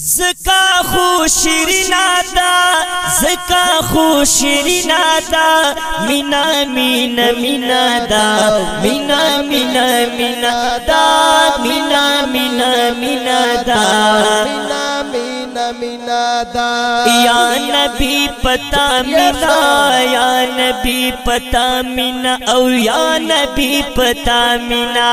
زکا خو شیرینا دا زکا خو شیرینا دا مینا مینا مینا دا مینا مینا مینا دا مینا مینا مینا دا. مینا دا. یا نبی پتا مینا یا نبی پتا مینا أو یا نبی پتا مینا.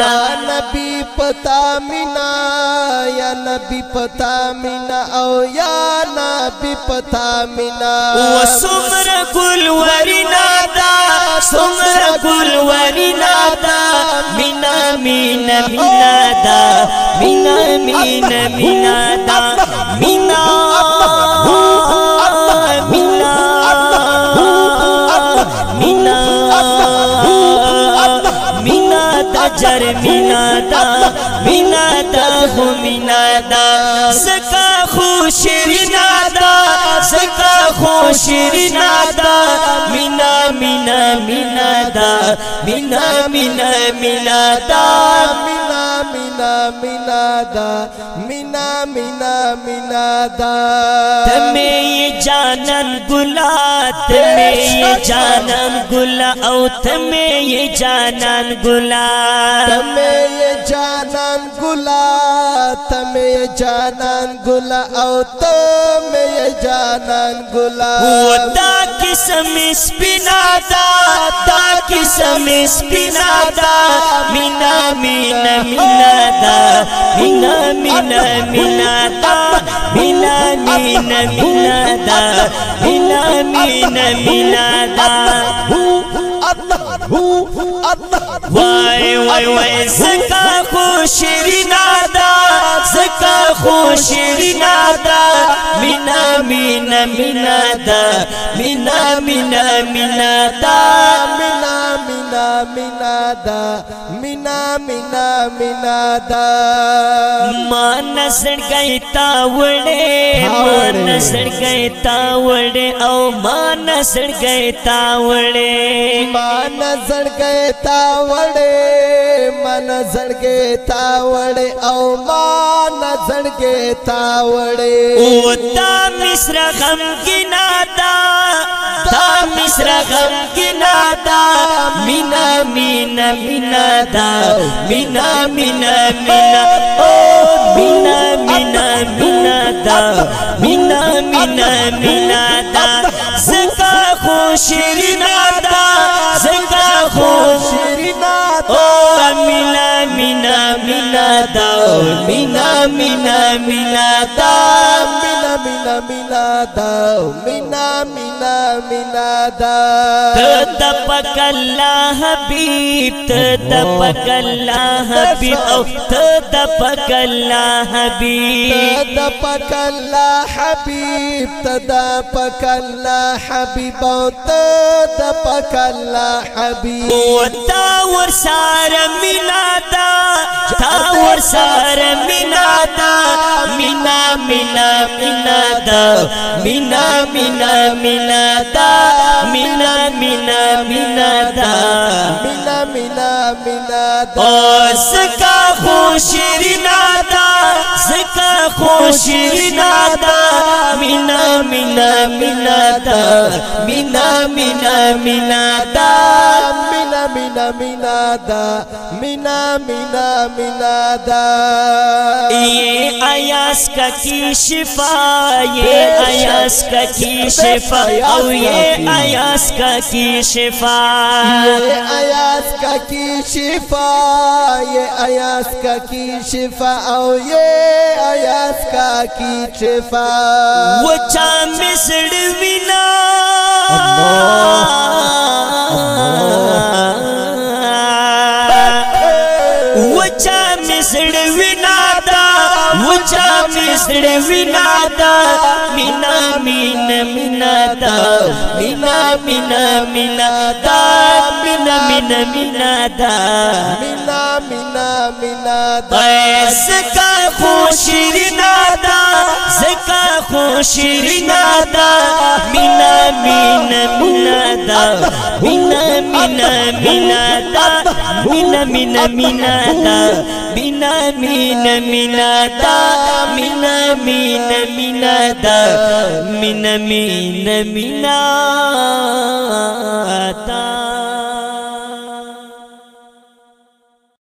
یا نبی پتا مینا نبی پتا مینا أو یا نبی پتا مینا و سمر گل ورنا دا سمر گل ورنا دا مینا مینا مینا دا مینا مینا مینا ہو مینا دا. سکا خوشرینا دا. سکا خوشرینا دا. مینا مینا مینا دا. مینا مینا مینا دا. مینا مینا مینا دا. مینا مینا مینا دا. تمہیں जानन गुलात में ये जानन गुला औत में ये जानन गुला। तमें जानन गुला तमें जानन गुला औत में जानन गुला। वो قسم سپینا دا مینا مینا مینا دا مینا مینا مینا دا مینا مینا مینا دا مینا مینا مینا دا وای وای وای زکا خوشرینا دا زکا خوشرینا دا مینا مینا مینا دا مینا مینا مینا دا مینا مینا دا مینا مینا مینا دا مان سړ گئی تا وړې مان سړ گئی تا وړې او مان سړ گئی تا وړې مان سړ گئی تا وړې مان سړ گئی تا وړې او مان سړ گئی تا وړې او تا مصر غم کې نادا تا مصر غم گنا دا مینا مینا مینا دا مینا مینا مینا أو مینا مینا مینا دا مینا مینا مینا دا. زکا خوشرینا دا زکا خوش شیرینا أو مینا مینا مینا دا مینا مینا مینا دا. مینا مینا دا مینا مینا مینا دا تدپک اللہ حبیب تدپک اللہ حبیب أو تدپک اللہ حبیب اللہ حبیب أو حبیب أو تاور سار مینا دا تاور سار مینا دا مینا مینا مینا دا مینا مینا مینا دا مینا مینا مینا دا مینا مینا مینا دا او زکا خوشرینا دا زکا خوشرینا دا مینا مینا مینا دا مینا مینا مینا دا مینا مینا مینا دا مینا مینا مینا دا یہ آیاس کا کی شفا یہ آیاس کا کی شفا او یہ آیاس کا کی شفا یہ آیاس کا کی شفا یہ آیاس کا کی شفا او یہ آیاس کا کی شفا وچا مسڑ وینا. وچا مسڑ وینا دا. وچا مسڑ وینا دا. مینا مین مینا دا. مینا مینا مینا دا. مینا مینا مینا دا. مینا مینا مینا دا. زکا خوشرینا دا زکا خوشرینا دا مینا مینا مینا دا مینا مینا مینا دا مینا مینا مینا دا مینا مینا مینا دا مینا مین مینا دا مین مین مینا دا